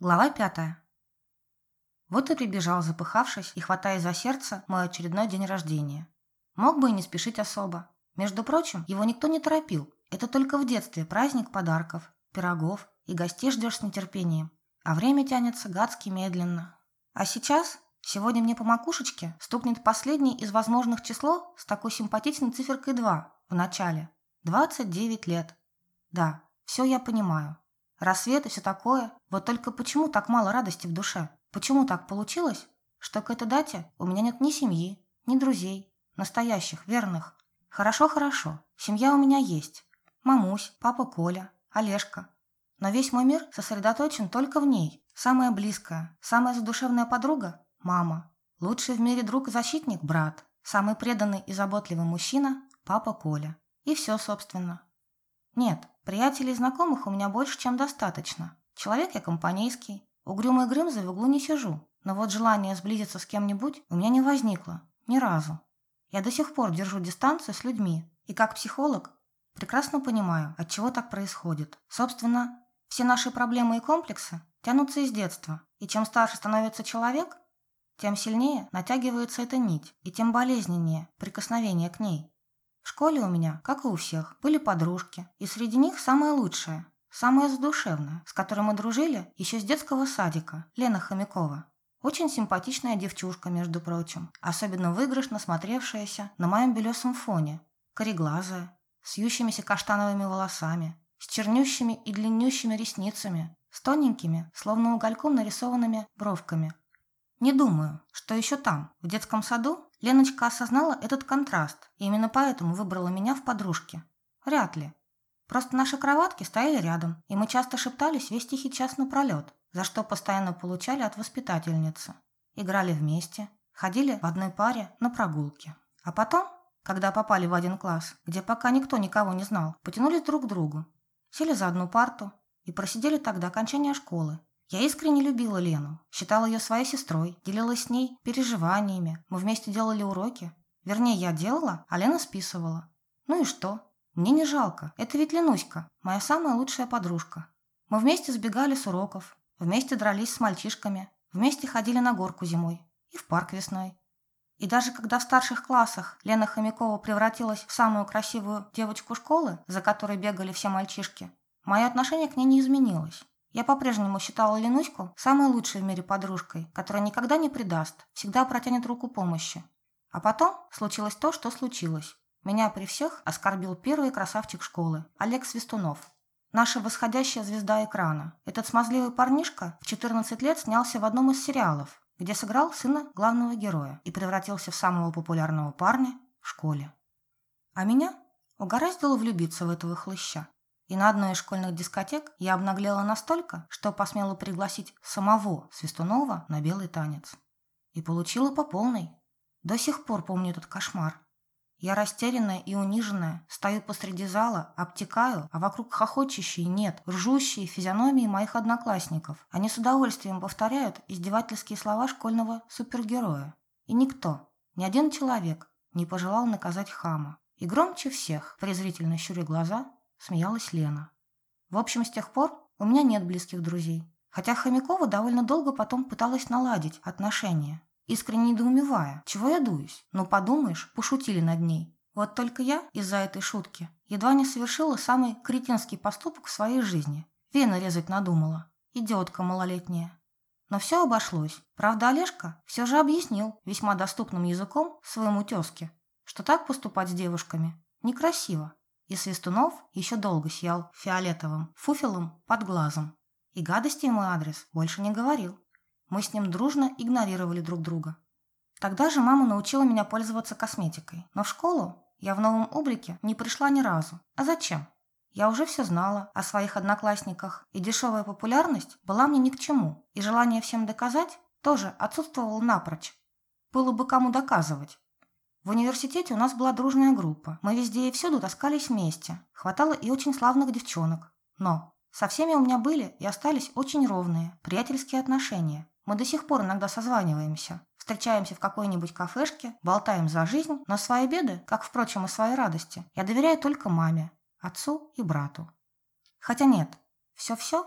Глава пятая. Вот и прибежал, запыхавшись и хватая за сердце мой очередной день рождения. Мог бы и не спешить особо. Между прочим, его никто не торопил. Это только в детстве праздник подарков, пирогов и гостей ждешь с нетерпением. А время тянется гадски медленно. А сейчас, сегодня мне по макушечке стукнет последний из возможных число с такой симпатичной циферкой 2 в начале. 29 лет. Да, все я понимаю. Рассвет и все такое. Вот только почему так мало радости в душе? Почему так получилось, что к этой дате у меня нет ни семьи, ни друзей, настоящих, верных? Хорошо-хорошо, семья у меня есть. Мамусь, папа Коля, Олежка. Но весь мой мир сосредоточен только в ней. Самая близкая, самая задушевная подруга – мама. Лучший в мире друг и защитник – брат. Самый преданный и заботливый мужчина – папа Коля. И все, собственно. Нет, приятелей и знакомых у меня больше, чем достаточно. Человек я компанейский. Угрюмый Грымзой в углу не сижу. Но вот желание сблизиться с кем-нибудь у меня не возникло. Ни разу. Я до сих пор держу дистанцию с людьми. И как психолог прекрасно понимаю, от чего так происходит. Собственно, все наши проблемы и комплексы тянутся из детства. И чем старше становится человек, тем сильнее натягивается эта нить, и тем болезненнее прикосновение к ней. В школе у меня, как и у всех, были подружки, и среди них самая лучшая, самая задушевная, с которой мы дружили еще с детского садика, Лена Хомякова. Очень симпатичная девчушка, между прочим, особенно выигрышно смотревшаяся на моем белесом фоне, кореглазая, с ющимися каштановыми волосами, с чернющими и длиннющими ресницами, с тоненькими, словно угольком нарисованными бровками. Не думаю, что еще там, в детском саду, Леночка осознала этот контраст и именно поэтому выбрала меня в подружке. Вряд ли. Просто наши кроватки стояли рядом, и мы часто шептались весь тихий час напролет, за что постоянно получали от воспитательницы. Играли вместе, ходили в одной паре на прогулки. А потом, когда попали в один класс, где пока никто никого не знал, потянулись друг к другу, сели за одну парту и просидели так до окончания школы, я искренне любила Лену, считала ее своей сестрой, делилась с ней переживаниями. Мы вместе делали уроки. Вернее, я делала, а Лена списывала. Ну и что? Мне не жалко. Это ведь Ленуська, моя самая лучшая подружка. Мы вместе сбегали с уроков, вместе дрались с мальчишками, вместе ходили на горку зимой и в парк весной. И даже когда в старших классах Лена Хомякова превратилась в самую красивую девочку школы, за которой бегали все мальчишки, мое отношение к ней не изменилось. Я по-прежнему считала Ленуську самой лучшей в мире подружкой, которая никогда не предаст, всегда протянет руку помощи. А потом случилось то, что случилось. Меня при всех оскорбил первый красавчик школы, Олег Свистунов. Наша восходящая звезда экрана. Этот смазливый парнишка в 14 лет снялся в одном из сериалов, где сыграл сына главного героя и превратился в самого популярного парня в школе. А меня угораздило влюбиться в этого хлыща. И на одной из школьных дискотек я обнаглела настолько, что посмела пригласить самого Свистунова на белый танец. И получила по полной. До сих пор помню этот кошмар. Я растерянная и униженная, стою посреди зала, обтекаю, а вокруг хохочущие, нет, ржущие физиономии моих одноклассников. Они с удовольствием повторяют издевательские слова школьного супергероя. И никто, ни один человек не пожелал наказать хама. И громче всех, презрительно щуря глаза, смеялась Лена. В общем, с тех пор у меня нет близких друзей. Хотя Хомякова довольно долго потом пыталась наладить отношения, искренне недоумевая, чего я дуюсь. Ну, подумаешь, пошутили над ней. Вот только я из-за этой шутки едва не совершила самый кретинский поступок в своей жизни. Вены резать надумала. Идиотка малолетняя. Но все обошлось. Правда, Олежка все же объяснил весьма доступным языком своему тезке, что так поступать с девушками некрасиво. И Свистунов еще долго сиял фиолетовым фуфелом под глазом. И гадости мой адрес больше не говорил. Мы с ним дружно игнорировали друг друга. Тогда же мама научила меня пользоваться косметикой. Но в школу я в новом облике не пришла ни разу. А зачем? Я уже все знала о своих одноклассниках, и дешевая популярность была мне ни к чему, и желание всем доказать тоже отсутствовало напрочь. Было бы кому доказывать. В университете у нас была дружная группа. Мы везде и всюду таскались вместе. Хватало и очень славных девчонок. Но со всеми у меня были и остались очень ровные, приятельские отношения. Мы до сих пор иногда созваниваемся. Встречаемся в какой-нибудь кафешке, болтаем за жизнь, но свои беды, как, впрочем, и свои радости, я доверяю только маме, отцу и брату. Хотя нет, все-все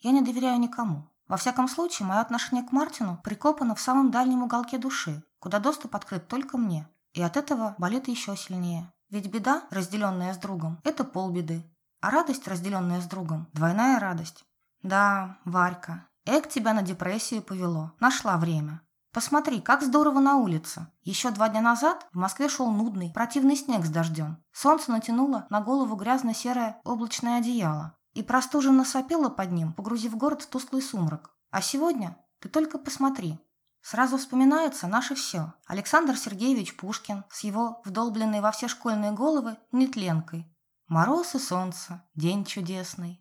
я не доверяю никому. Во всяком случае, мое отношение к Мартину прикопано в самом дальнем уголке души, куда доступ открыт только мне. И от этого болит еще сильнее. Ведь беда, разделенная с другом, это полбеды. А радость, разделенная с другом, двойная радость. Да, Варька, эк тебя на депрессию повело. Нашла время. Посмотри, как здорово на улице. Еще два дня назад в Москве шел нудный, противный снег с дождем. Солнце натянуло на голову грязно-серое облачное одеяло и простуженно сопело под ним, погрузив город в тусклый сумрак. А сегодня ты только посмотри. Сразу вспоминается наше все. Александр Сергеевич Пушкин с его вдолбленной во все школьные головы нетленкой. Мороз и солнце, день чудесный.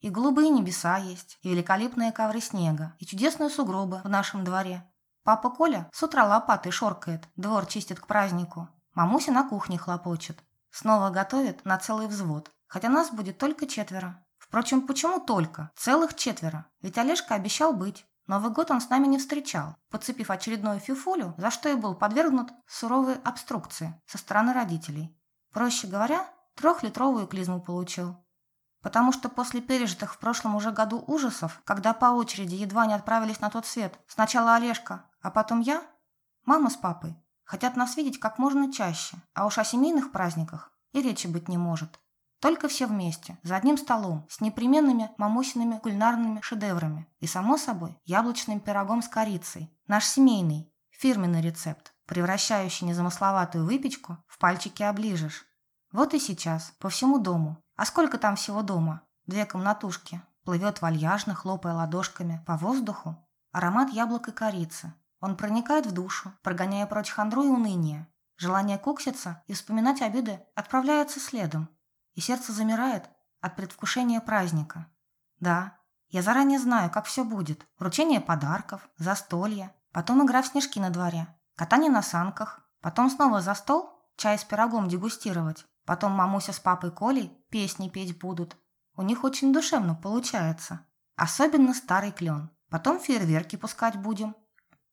И голубые небеса есть, и великолепные ковры снега, и чудесные сугробы в нашем дворе. Папа Коля с утра лопатой шоркает, двор чистит к празднику. Мамуся на кухне хлопочет. Снова готовит на целый взвод, хотя нас будет только четверо. Впрочем, почему только? Целых четверо. Ведь Олежка обещал быть. Новый год он с нами не встречал, подцепив очередную фифулю, за что и был подвергнут суровой обструкции со стороны родителей. Проще говоря, трехлитровую клизму получил. Потому что после пережитых в прошлом уже году ужасов, когда по очереди едва не отправились на тот свет, сначала Олежка, а потом я, мама с папой, хотят нас видеть как можно чаще, а уж о семейных праздниках и речи быть не может. Только все вместе, за одним столом, с непременными мамусиными кулинарными шедеврами и, само собой, яблочным пирогом с корицей. Наш семейный, фирменный рецепт, превращающий незамысловатую выпечку в пальчики оближешь. Вот и сейчас, по всему дому, а сколько там всего дома? Две комнатушки. Плывет вальяжно, хлопая ладошками по воздуху. Аромат яблок и корицы. Он проникает в душу, прогоняя прочь хандру и уныние. Желание кукситься и вспоминать обиды отправляется следом. И сердце замирает от предвкушения праздника. Да, я заранее знаю, как все будет. Вручение подарков, застолье, потом игра в снежки на дворе, катание на санках, потом снова за стол, чай с пирогом дегустировать, Потом мамуся с папой Колей песни петь будут. У них очень душевно получается. Особенно старый клен. Потом фейерверки пускать будем.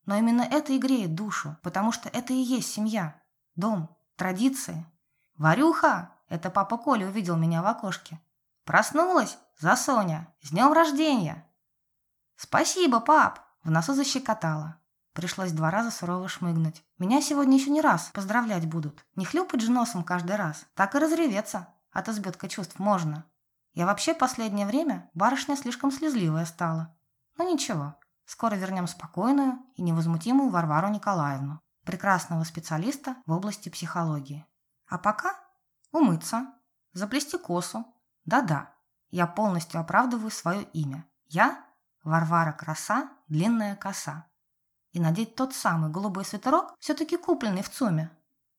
Но именно это и греет душу, потому что это и есть семья. Дом, традиции. «Варюха!» – это папа Коля увидел меня в окошке. «Проснулась? За Соня! С днем рождения!» «Спасибо, пап!» – в носу защекотала. Пришлось два раза сурово шмыгнуть. Меня сегодня еще не раз поздравлять будут. Не хлюпать же носом каждый раз. Так и разреветься. От избытка чувств можно. Я вообще последнее время барышня слишком слезливая стала. Но ну ничего. Скоро вернем спокойную и невозмутимую Варвару Николаевну, прекрасного специалиста в области психологии. А пока умыться, заплести косу. Да-да, я полностью оправдываю свое имя. Я Варвара Краса, длинная коса и надеть тот самый голубой свитерок, все-таки купленный в ЦУМе.